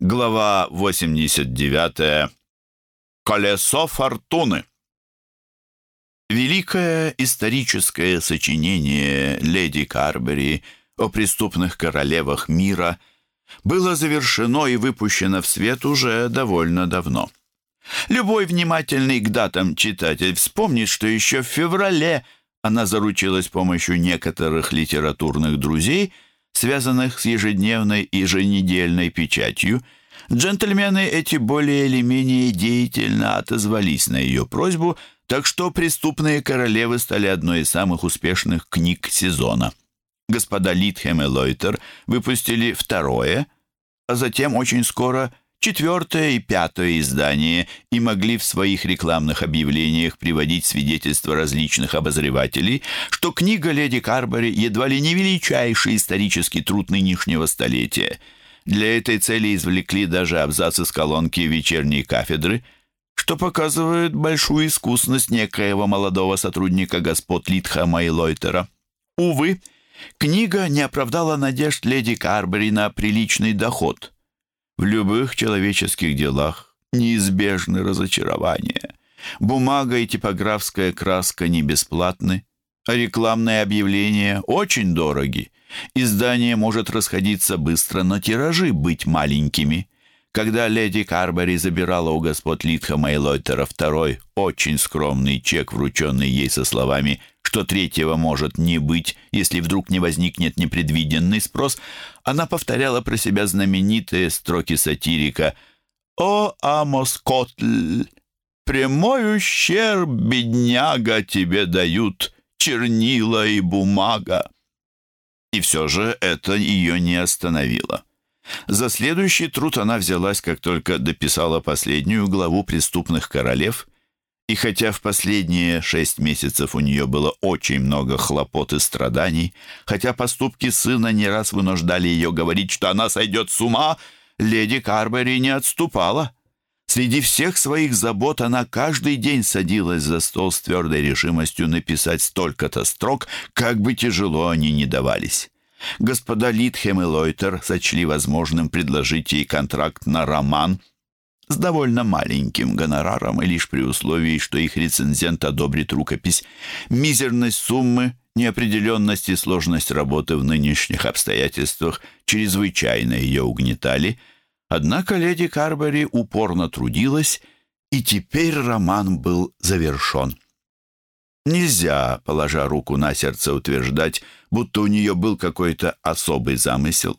Глава 89. Колесо фортуны. Великое историческое сочинение леди Карбери о преступных королевах мира было завершено и выпущено в свет уже довольно давно. Любой внимательный к датам читатель вспомнит, что еще в феврале она заручилась помощью некоторых литературных друзей, связанных с ежедневной и еженедельной печатью. Джентльмены эти более или менее деятельно отозвались на ее просьбу, так что «Преступные королевы» стали одной из самых успешных книг сезона. Господа Литхем и Лойтер выпустили второе, а затем очень скоро – четвертое и пятое издание и могли в своих рекламных объявлениях приводить свидетельства различных обозревателей, что книга «Леди Карбори» едва ли не величайший исторический труд нынешнего столетия. Для этой цели извлекли даже абзац из колонки вечерней кафедры, что показывает большую искусность некоего молодого сотрудника господ Литхама и Лойтера. Увы, книга не оправдала надежд леди Карбери на приличный доход – в любых человеческих делах неизбежны разочарования. Бумага и типографская краска не бесплатны, а рекламные объявления очень дороги. Издание может расходиться быстро, но тиражи быть маленькими. Когда леди Карбери забирала у господ Литхама и Лойтера второй, очень скромный чек, врученный ей со словами что третьего может не быть, если вдруг не возникнет непредвиденный спрос, она повторяла про себя знаменитые строки сатирика «О, Амос Котль, прямой ущерб, бедняга, тебе дают чернила и бумага». И все же это ее не остановило. За следующий труд она взялась, как только дописала последнюю главу «Преступных королев», и хотя в последние шесть месяцев у нее было очень много хлопот и страданий, хотя поступки сына не раз вынуждали ее говорить, что она сойдет с ума, леди Карбери не отступала. Среди всех своих забот она каждый день садилась за стол с твердой решимостью написать столько-то строк, как бы тяжело они ни давались. Господа Литхем и Лойтер сочли возможным предложить ей контракт на роман — с довольно маленьким гонораром и лишь при условии, что их рецензент одобрит рукопись. Мизерность суммы, неопределенность и сложность работы в нынешних обстоятельствах чрезвычайно ее угнетали. Однако леди Карбери упорно трудилась, и теперь роман был завершен. Нельзя, положа руку на сердце, утверждать, будто у нее был какой-то особый замысел.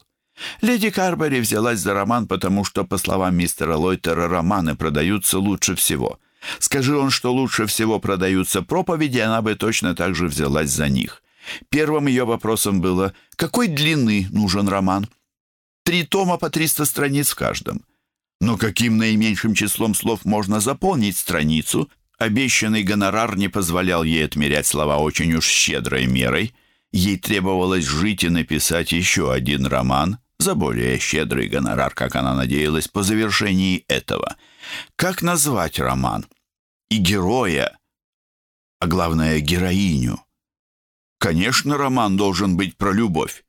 Леди Карбери взялась за роман, потому что, по словам мистера Лойтера, романы продаются лучше всего. Скажи он, что лучше всего продаются проповеди, она бы точно так же взялась за них. Первым ее вопросом было, какой длины нужен роман? Три тома по 300 страниц в каждом. Но каким наименьшим числом слов можно заполнить страницу? Обещанный гонорар не позволял ей отмерять слова очень уж щедрой мерой. Ей требовалось жить и написать еще один роман, за более щедрый гонорар, как она надеялась, по завершении этого. Как назвать роман? И героя, а главное, героиню. Конечно, роман должен быть про любовь.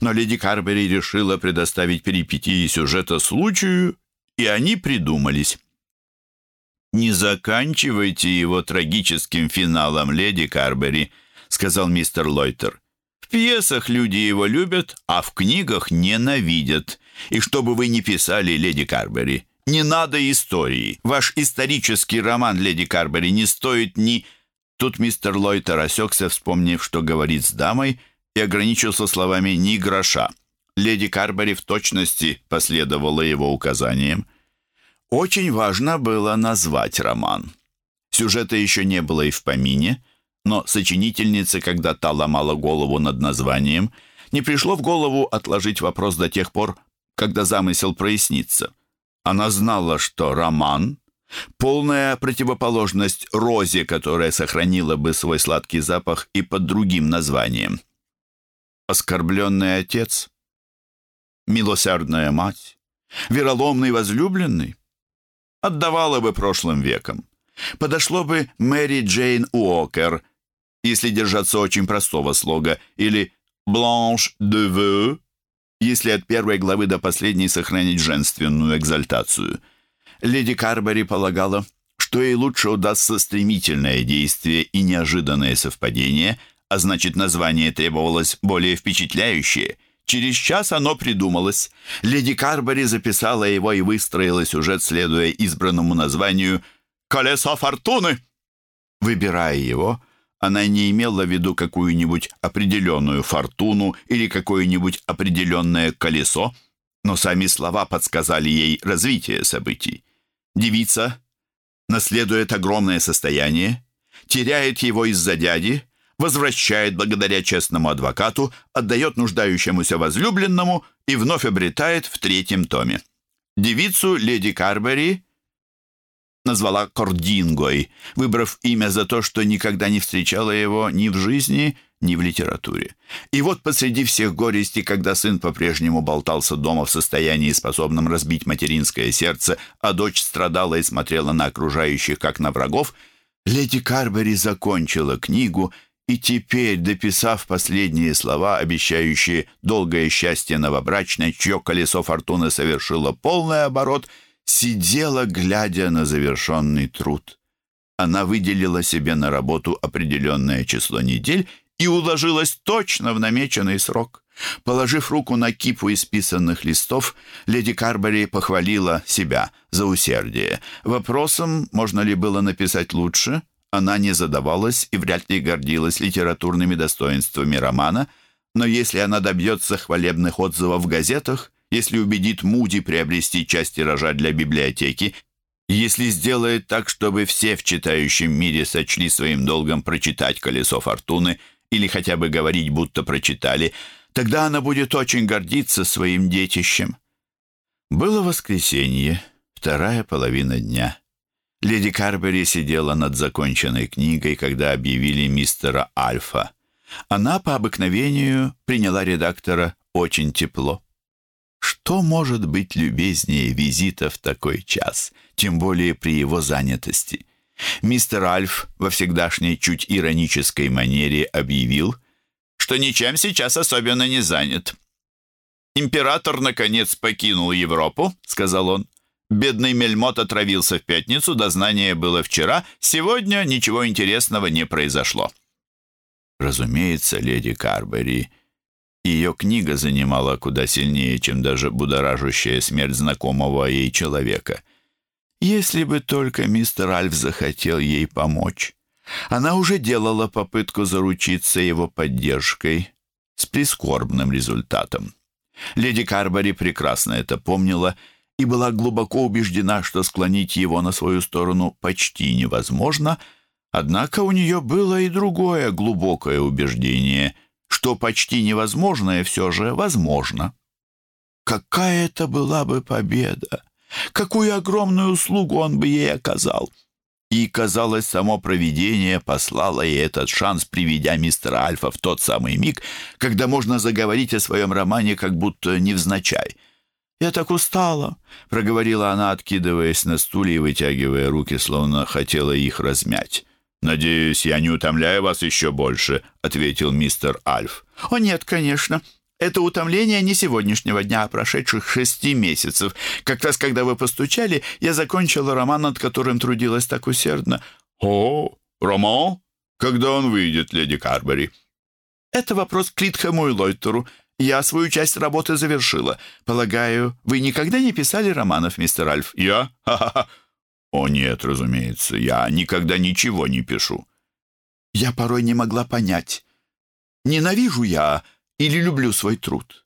Но леди Карбери решила предоставить перипетии сюжета случаю, и они придумались. «Не заканчивайте его трагическим финалом, леди Карбери», — сказал мистер Лойтер. В пьесах люди его любят, а в книгах ненавидят. И что бы вы ни писали, леди Карбери, не надо истории. Ваш исторический роман, леди Карбери, не стоит ни... Тут мистер Лойтер осекся, вспомнив, что говорит с дамой, и ограничился словами «ни гроша». Леди Карбери в точности последовала его указаниям. Очень важно было назвать роман. Сюжета еще не было и в помине, но сочинительнице, когда та ломала голову над названием, не пришло в голову отложить вопрос до тех пор, когда замысел прояснится. Она знала, что роман — полная противоположность розе, которая сохранила бы свой сладкий запах и под другим названием. Оскорбленный отец, милосердная мать, вероломный возлюбленный отдавала бы прошлым веком. Подошло бы Мэри Джейн Уокер, если держаться очень простого слога, или «Blanche de Veux», если от первой главы до последней сохранить женственную экзальтацию. Леди Карбери полагала, что ей лучше удастся стремительное действие и неожиданное совпадение, а значит, название требовалось более впечатляющее. Через час оно придумалось. Леди Карбери записала его и выстроила сюжет, следуя избранному названию «Колесо фортуны». Выбирая его, она не имела в виду какую-нибудь определенную фортуну или какое-нибудь определенное колесо, но сами слова подсказали ей развитие событий. Девица наследует огромное состояние, теряет его из-за дяди, возвращает благодаря честному адвокату, отдает нуждающемуся возлюбленному и вновь обретает в третьем томе. Девицу леди Карбери назвала Кордингой, выбрав имя за то, что никогда не встречала его ни в жизни, ни в литературе. И вот посреди всех горестей, когда сын по-прежнему болтался дома в состоянии, способном разбить материнское сердце, а дочь страдала и смотрела на окружающих, как на врагов, леди Карбери закончила книгу и теперь, дописав последние слова, обещающие долгое счастье новобрачной, чье колесо фортуны совершило полный оборот – сидела, глядя на завершенный труд. Она выделила себе на работу определенное число недель и уложилась точно в намеченный срок. Положив руку на кипу исписанных листов, леди Карбери похвалила себя за усердие. Вопросом, можно ли было написать лучше, она не задавалась и вряд ли гордилась литературными достоинствами романа, но если она добьется хвалебных отзывов в газетах, если убедит Муди приобрести часть тиража для библиотеки, если сделает так, чтобы все в читающем мире сочли своим долгом прочитать «Колесо фортуны» или хотя бы говорить, будто прочитали, тогда она будет очень гордиться своим детищем. Было воскресенье, вторая половина дня. Леди Карбери сидела над законченной книгой, когда объявили мистера Альфа. Она по обыкновению приняла редактора очень тепло. Что может быть любезнее визита в такой час, тем более при его занятости? Мистер Альф во всегдашней чуть иронической манере объявил, что ничем сейчас особенно не занят. «Император, наконец, покинул Европу», — сказал он. «Бедный Мельмот отравился в пятницу, дознание было вчера, сегодня ничего интересного не произошло». Разумеется, леди Карбери ее книга занимала куда сильнее, чем даже будоражащая смерть знакомого ей человека. Если бы только мистер Альф захотел ей помочь. Она уже делала попытку заручиться его поддержкой с прискорбным результатом. Леди Карбори прекрасно это помнила и была глубоко убеждена, что склонить его на свою сторону почти невозможно, однако у нее было и другое глубокое убеждение — что почти невозможное все же возможно. Какая это была бы победа! Какую огромную услугу он бы ей оказал! И, казалось, само провидение послало ей этот шанс, приведя мистера Альфа в тот самый миг, когда можно заговорить о своем романе как будто невзначай. «Я так устала», — проговорила она, откидываясь на стуле и вытягивая руки, словно хотела их размять. «Надеюсь, я не утомляю вас еще больше», — ответил мистер Альф. «О нет, конечно. Это утомление не сегодняшнего дня, а прошедших шести месяцев. Как раз когда вы постучали, я закончила роман, над которым трудилась так усердно». «О, роман? Когда он выйдет, леди Карбери?» «Это вопрос к Литхэму и Лойтеру. Я свою часть работы завершила. Полагаю, вы никогда не писали романов, мистер Альф?» «Я? Ха-ха-ха! «О нет, разумеется, я никогда ничего не пишу». Я порой не могла понять, ненавижу я или люблю свой труд.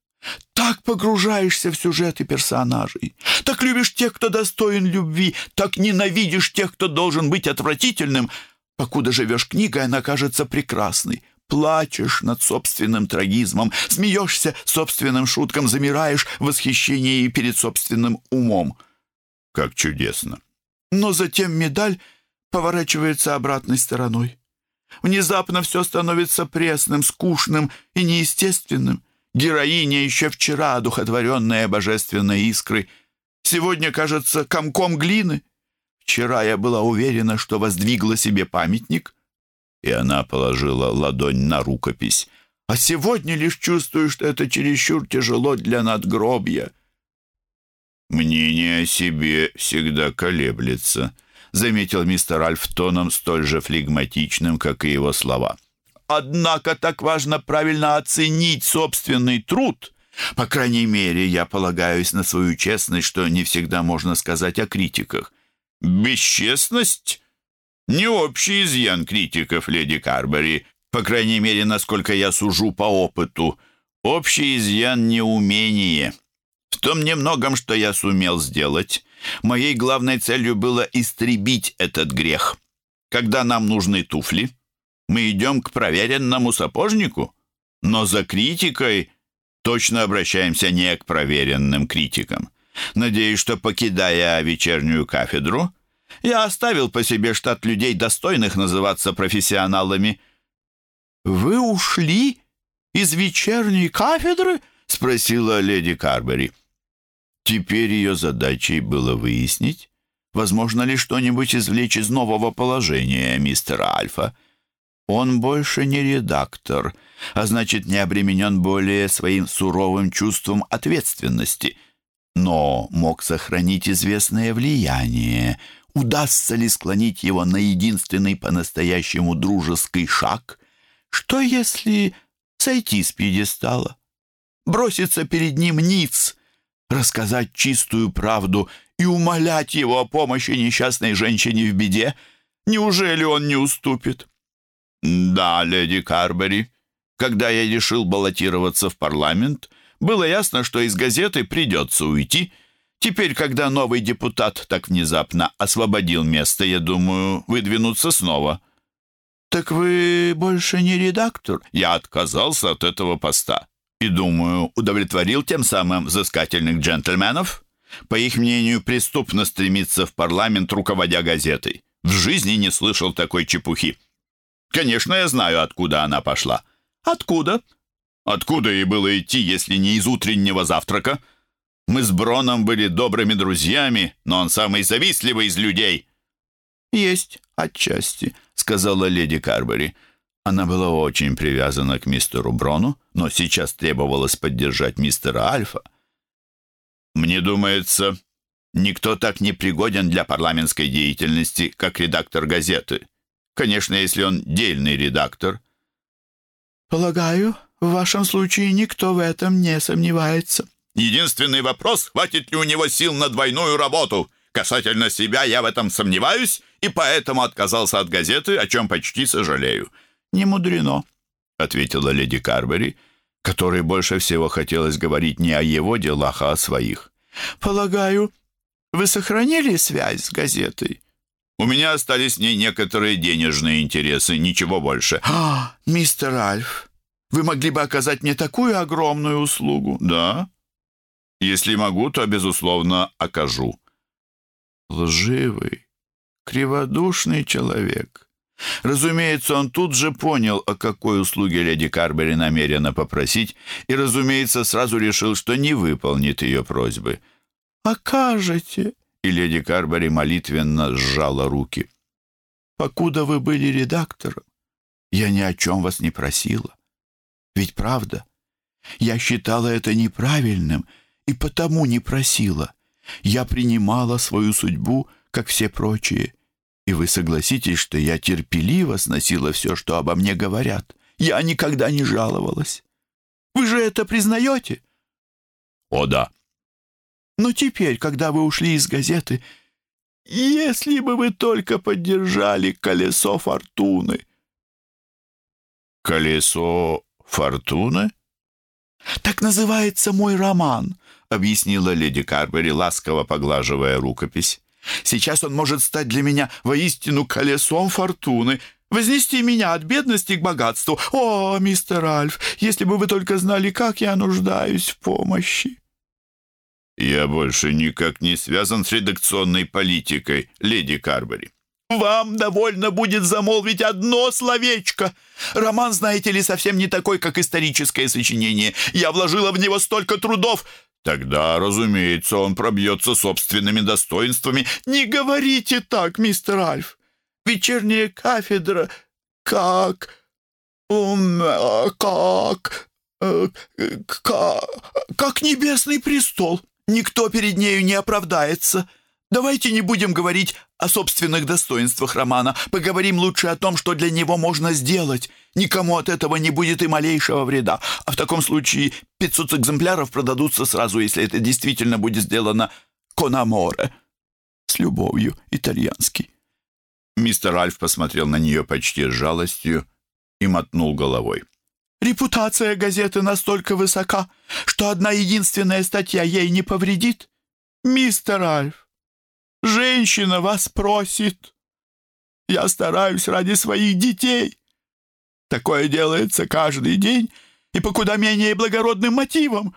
Так погружаешься в сюжеты персонажей, так любишь тех, кто достоин любви, так ненавидишь тех, кто должен быть отвратительным. Покуда живешь книгой, она кажется прекрасной. Плачешь над собственным трагизмом, смеешься собственным шуткам, замираешь в восхищении перед собственным умом. Как чудесно! Но затем медаль поворачивается обратной стороной. Внезапно все становится пресным, скучным и неестественным. Героиня еще вчера, одухотворенная божественной искрой, сегодня кажется комком глины. Вчера я была уверена, что воздвигла себе памятник, и она положила ладонь на рукопись. а сегодня лишь чувствую, что это чересчур тяжело для надгробья». «Мнение о себе всегда колеблется», — заметил мистер Альф тоном столь же флегматичным, как и его слова. «Однако так важно правильно оценить собственный труд. По крайней мере, я полагаюсь на свою честность, что не всегда можно сказать о критиках». «Бесчестность? Не общий изъян критиков, леди Карбери, по крайней мере, насколько я сужу по опыту. Общий изъян — неумение». В том немногом, что я сумел сделать, моей главной целью было истребить этот грех. Когда нам нужны туфли, мы идем к проверенному сапожнику, но за критикой точно обращаемся не к проверенным критикам. Надеюсь, что, покидая вечернюю кафедру, я оставил по себе штат людей, достойных называться профессионалами. «Вы ушли из вечерней кафедры?» — спросила леди Карбери. Теперь ее задачей было выяснить, возможно ли что-нибудь извлечь из нового положения мистера Альфа. Он больше не редактор, а значит, не обременен более своим суровым чувством ответственности, но мог сохранить известное влияние. Удастся ли склонить его на единственный по-настоящему дружеский шаг? Что если сойти с пьедестала? Броситься перед ним ниц — рассказать чистую правду и умолять его о помощи несчастной женщине в беде? Неужели он не уступит? Да, леди Карбери, когда я решил баллотироваться в парламент, было ясно, что из газеты придется уйти. Теперь, когда новый депутат так внезапно освободил место, я думаю, выдвинуться снова. «Так вы больше не редактор?» Я отказался от этого поста и, думаю, удовлетворил тем самым взыскательных джентльменов. По их мнению, преступно стремиться в парламент, руководя газетой. В жизни не слышал такой чепухи. Конечно, я знаю, откуда она пошла. Откуда? Откуда ей было идти, если не из утреннего завтрака? Мы с Броном были добрыми друзьями, но он самый завистливый из людей. «Есть отчасти», — сказала леди Карбери. Она была очень привязана к мистеру Брону, но сейчас требовалось поддержать мистера Альфа. «Мне думается, никто так не пригоден для парламентской деятельности, как редактор газеты. Конечно, если он дельный редактор». «Полагаю, в вашем случае никто в этом не сомневается». «Единственный вопрос, хватит ли у него сил на двойную работу. Касательно себя я в этом сомневаюсь, и поэтому отказался от газеты, о чем почти сожалею». «Не мудрено», — ответила леди Карбери, которой больше всего хотелось говорить не о его делах, а о своих. «Полагаю, вы сохранили связь с газетой?» «У меня остались с ней некоторые денежные интересы, ничего больше». «А, мистер Альф, вы могли бы оказать мне такую огромную услугу?» «Да. Если могу, то, безусловно, окажу». «Лживый, криводушный человек». Разумеется, он тут же понял, о какой услуге леди Карбери намерена попросить, и, разумеется, сразу решил, что не выполнит ее просьбы. «Окажете!» И леди Карбери молитвенно сжала руки. «Покуда вы были редактором, я ни о чем вас не просила. Ведь правда? Я считала это неправильным и потому не просила. Я принимала свою судьбу, как все прочие» И вы согласитесь, что я терпеливо сносила все, что обо мне говорят. Я никогда не жаловалась. Вы же это признаете? О, да. Но теперь, когда вы ушли из газеты, если бы вы только поддержали колесо фортуны. Колесо фортуны? Так называется мой роман, объяснила леди Карбери, ласково поглаживая рукопись. Сейчас он может стать для меня воистину колесом фортуны, вознести меня от бедности к богатству. О, мистер Альф, если бы вы только знали, как я нуждаюсь в помощи!» «Я больше никак не связан с редакционной политикой, леди Карбери». «Вам довольно будет замолвить одно словечко. Роман, знаете ли, совсем не такой, как историческое сочинение. Я вложила в него столько трудов. Тогда, разумеется, он пробьется собственными достоинствами. Не говорите так, мистер Альф. Вечерняя кафедра... Как? «Ум, как... как... как небесный престол. Никто перед нею не оправдается. Давайте не будем говорить о собственных достоинствах романа. Поговорим лучше о том, что для него можно сделать. Никому от этого не будет и малейшего вреда. А в таком случае 500 экземпляров продадутся сразу, если это действительно будет сделано «Конаморе». С любовью, итальянский. Мистер Альф посмотрел на нее почти с жалостью и мотнул головой. «Репутация газеты настолько высока, что одна единственная статья ей не повредит. Мистер Альф, женщина вас просит. Я стараюсь ради своих детей. Такое делается каждый день и по куда менее благородным мотивам».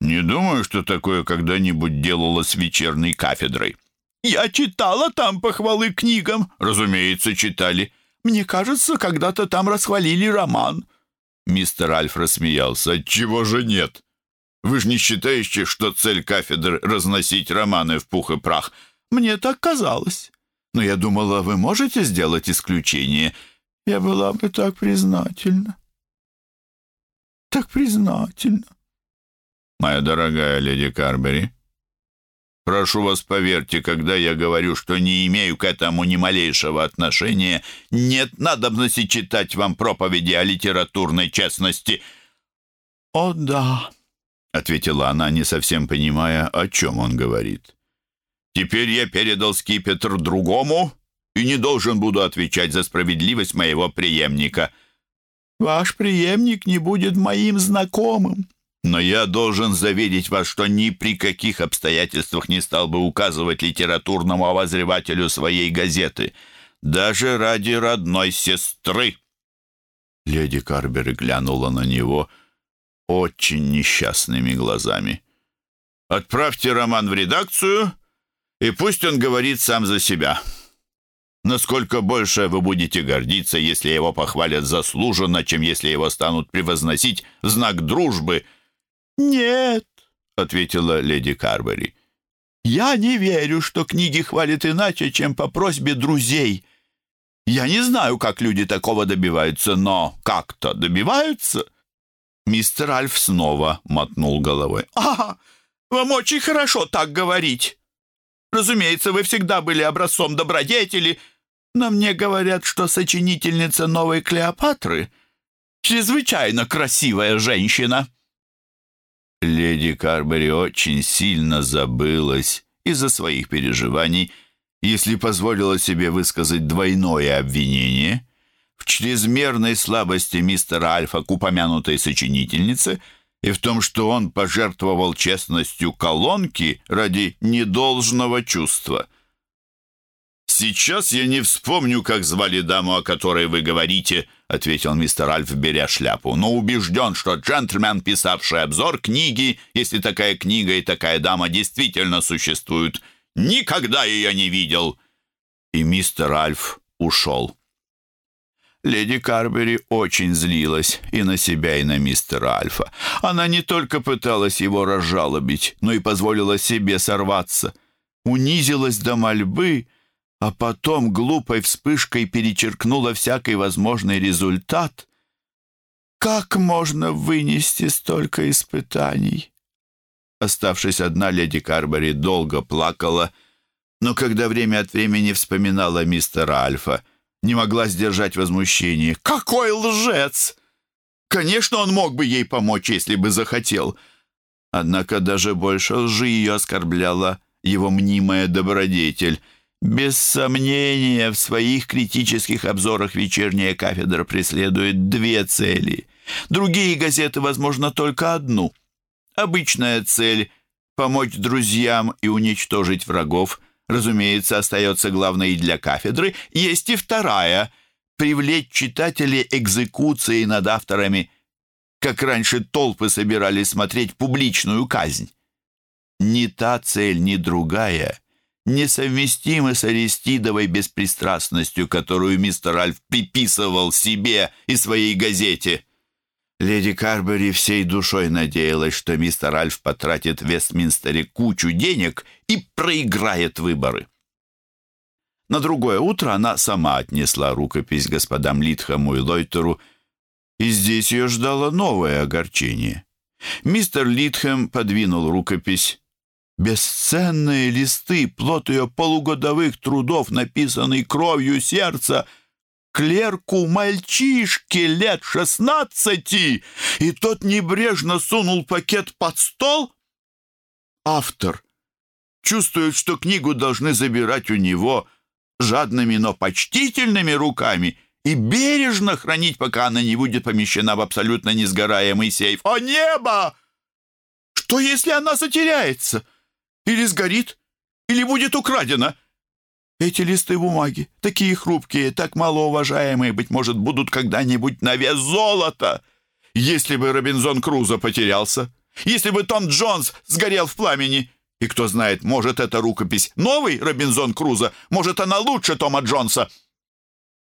«Не думаю, что такое когда-нибудь делалось вечерней кафедрой», «Я читала там похвалы книгам». «Разумеется, читали. Мне кажется, когда-то там расхвалили роман». Мистер Альф рассмеялся. «Чего же нет? Вы же не считаете, что цель кафедры — разносить романы в пух и прах? Мне так казалось. Но я думала, вы можете сделать исключение. Я была бы так признательна. Так признательна». «Моя дорогая леди Карбери», Прошу вас, поверьте, когда я говорю, что не имею к этому ни малейшего отношения, нет надобности читать вам проповеди о литературной честности». «О, да», — ответила она, не совсем понимая, о чем он говорит. «Теперь я передал скипетр другому и не должен буду отвечать за справедливость моего преемника». «Ваш преемник не будет моим знакомым», но я должен заверить вас, что ни при каких обстоятельствах не стал бы указывать литературному обозревателю своей газеты, даже ради родной сестры. Леди Карбер глянула на него очень несчастными глазами. «Отправьте роман в редакцию, и пусть он говорит сам за себя. Насколько больше вы будете гордиться, если его похвалят заслуженно, чем если его станут превозносить в знак дружбы — «Нет», — ответила леди Карбери. «Я не верю, что книги хвалят иначе, чем по просьбе друзей. Я не знаю, как люди такого добиваются, но как-то добиваются». Мистер Альф снова мотнул головой. «Ага, вам очень хорошо так говорить. Разумеется, вы всегда были образцом добродетели, но мне говорят, что сочинительница новой Клеопатры — чрезвычайно красивая женщина». Леди Карбери очень сильно забылась из-за своих переживаний, если позволила себе высказать двойное обвинение в чрезмерной слабости мистера Альфа к упомянутой сочинительнице и в том, что он пожертвовал честностью колонки ради недолжного чувства — «Сейчас я не вспомню, как звали даму, о которой вы говорите», — ответил мистер Альф, беря шляпу. «Но убежден, что джентльмен, писавший обзор книги, если такая книга и такая дама действительно существуют, никогда ее не видел». И мистер Альф ушел. Леди Карбери очень злилась и на себя, и на мистера Альфа. Она не только пыталась его разжалобить, но и позволила себе сорваться. Унизилась до мольбы — а потом глупой вспышкой перечеркнула всякий возможный результат. Как можно вынести столько испытаний? Оставшись одна, леди Карбери долго плакала, но когда время от времени вспоминала мистера Альфа, не могла сдержать возмущение. «Какой лжец!» Конечно, он мог бы ей помочь, если бы захотел. Однако даже больше лжи ее оскорбляла его мнимая добродетель — без сомнения, в своих критических обзорах вечерняя кафедра преследует две цели. Другие газеты, возможно, только одну. Обычная цель — помочь друзьям и уничтожить врагов, разумеется, остается главной и для кафедры. Есть и вторая — привлечь читателей экзекуции над авторами, как раньше толпы собирались смотреть публичную казнь. Ни та цель, ни другая — несовместимы с Аристидовой беспристрастностью, которую мистер Альф приписывал себе и своей газете. Леди Карбери всей душой надеялась, что мистер Альф потратит в Вестминстере кучу денег и проиграет выборы. На другое утро она сама отнесла рукопись господам Литхаму и Лойтеру, и здесь ее ждало новое огорчение. Мистер Литхэм подвинул рукопись. Бесценные листы, плод ее полугодовых трудов, написанный кровью сердца, клерку мальчишке лет шестнадцати, и тот небрежно сунул пакет под стол? Автор чувствует, что книгу должны забирать у него жадными, но почтительными руками — и бережно хранить, пока она не будет помещена в абсолютно несгораемый сейф. О небо! Что, если она затеряется? Или сгорит? Или будет украдена? Эти листы бумаги, такие хрупкие, так малоуважаемые, быть может, будут когда-нибудь на вес золота. Если бы Робинзон Крузо потерялся, если бы Том Джонс сгорел в пламени, и кто знает, может, эта рукопись новый Робинзон Крузо, может, она лучше Тома Джонса —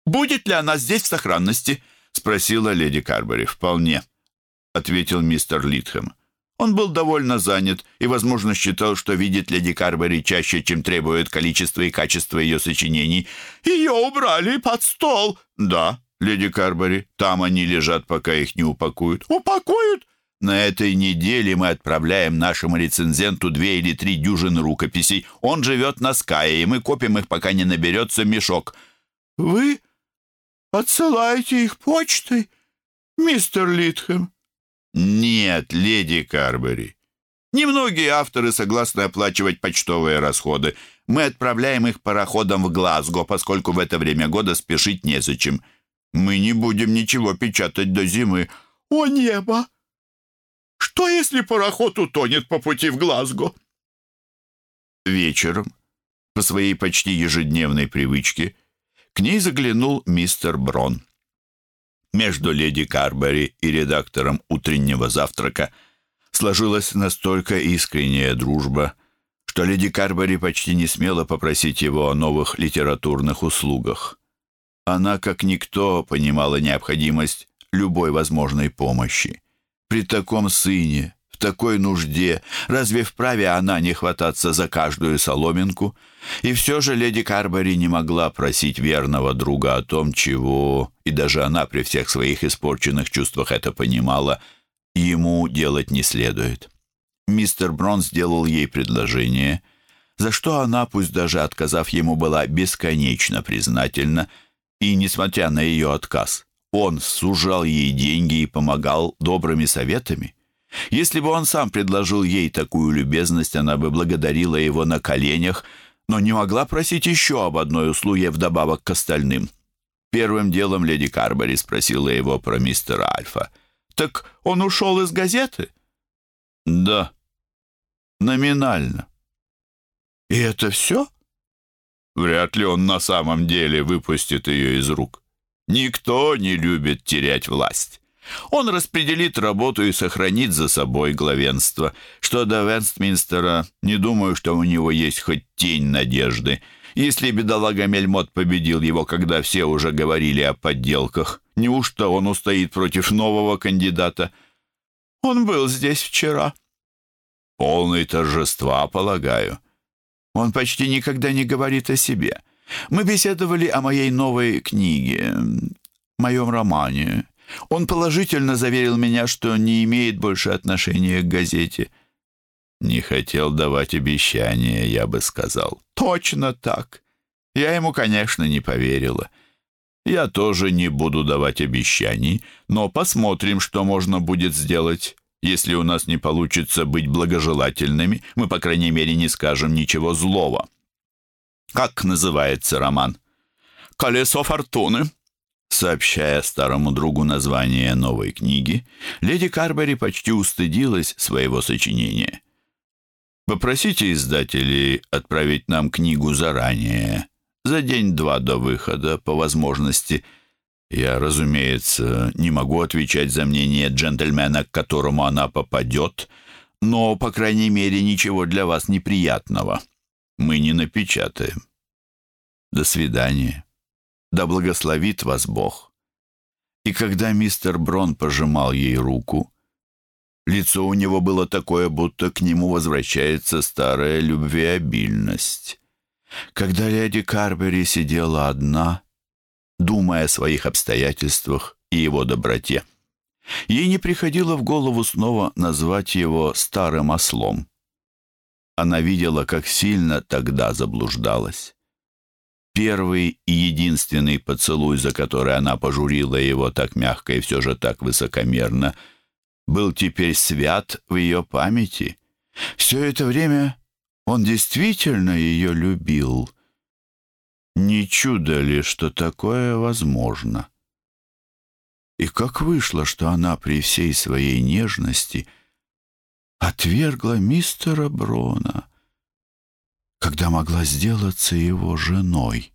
«Будет ли она здесь в сохранности?» — спросила леди Карбери. «Вполне», — ответил мистер Литхэм. Он был довольно занят и, возможно, считал, что видит леди Карбери чаще, чем требует количество и качество ее сочинений. «Ее убрали под стол!» «Да, леди Карбери, там они лежат, пока их не упакуют». «Упакуют?» На этой неделе мы отправляем нашему рецензенту две или три дюжины рукописей. Он живет на Скае, и мы копим их, пока не наберется мешок. «Вы Отсылайте их почтой, мистер Литхэм?» «Нет, леди Карбери. Немногие авторы согласны оплачивать почтовые расходы. Мы отправляем их пароходом в Глазго, поскольку в это время года спешить незачем. Мы не будем ничего печатать до зимы. О небо! Что, если пароход утонет по пути в Глазго?» Вечером, по своей почти ежедневной привычке, к ней заглянул мистер Брон. Между леди Карбери и редактором утреннего завтрака сложилась настолько искренняя дружба, что леди Карбери почти не смела попросить его о новых литературных услугах. Она, как никто, понимала необходимость любой возможной помощи. При таком сыне, такой нужде? Разве вправе она не хвататься за каждую соломинку? И все же леди Карбери не могла просить верного друга о том, чего, и даже она при всех своих испорченных чувствах это понимала, ему делать не следует. Мистер Брон сделал ей предложение, за что она, пусть даже отказав ему, была бесконечно признательна, и, несмотря на ее отказ, он сужал ей деньги и помогал добрыми советами. Если бы он сам предложил ей такую любезность, она бы благодарила его на коленях, но не могла просить еще об одной услуге вдобавок к остальным. Первым делом леди Карбери спросила его про мистера Альфа. «Так он ушел из газеты?» «Да, номинально». «И это все?» Вряд ли он на самом деле выпустит ее из рук. Никто не любит терять власть. Он распределит работу и сохранит за собой главенство. Что до Вестминстера, не думаю, что у него есть хоть тень надежды. Если бедолага Мельмот победил его, когда все уже говорили о подделках, неужто он устоит против нового кандидата? Он был здесь вчера. Полный торжества, полагаю. Он почти никогда не говорит о себе. Мы беседовали о моей новой книге, моем романе. Он положительно заверил меня, что не имеет больше отношения к газете. Не хотел давать обещания, я бы сказал. Точно так. Я ему, конечно, не поверила. Я тоже не буду давать обещаний, но посмотрим, что можно будет сделать. Если у нас не получится быть благожелательными, мы, по крайней мере, не скажем ничего злого. Как называется роман? «Колесо фортуны», Сообщая старому другу название новой книги, леди Карбери почти устыдилась своего сочинения. «Попросите издателей отправить нам книгу заранее, за день-два до выхода, по возможности. Я, разумеется, не могу отвечать за мнение джентльмена, к которому она попадет, но, по крайней мере, ничего для вас неприятного мы не напечатаем. До свидания». Да благословит вас Бог. И когда мистер Брон пожимал ей руку, лицо у него было такое, будто к нему возвращается старая любвеобильность. когда леди Карбери сидела одна, думая о своих обстоятельствах и его доброте. Ей не приходило в голову снова назвать его старым ослом. Она видела, как сильно тогда заблуждалась. Первый и единственный поцелуй, за который она пожурила его так мягко и все же так высокомерно, был теперь свят в ее памяти. Все это время он действительно ее любил. Не чудо ли, что такое возможно? И как вышло, что она при всей своей нежности отвергла мистера Брона, когда могла сделаться его женой?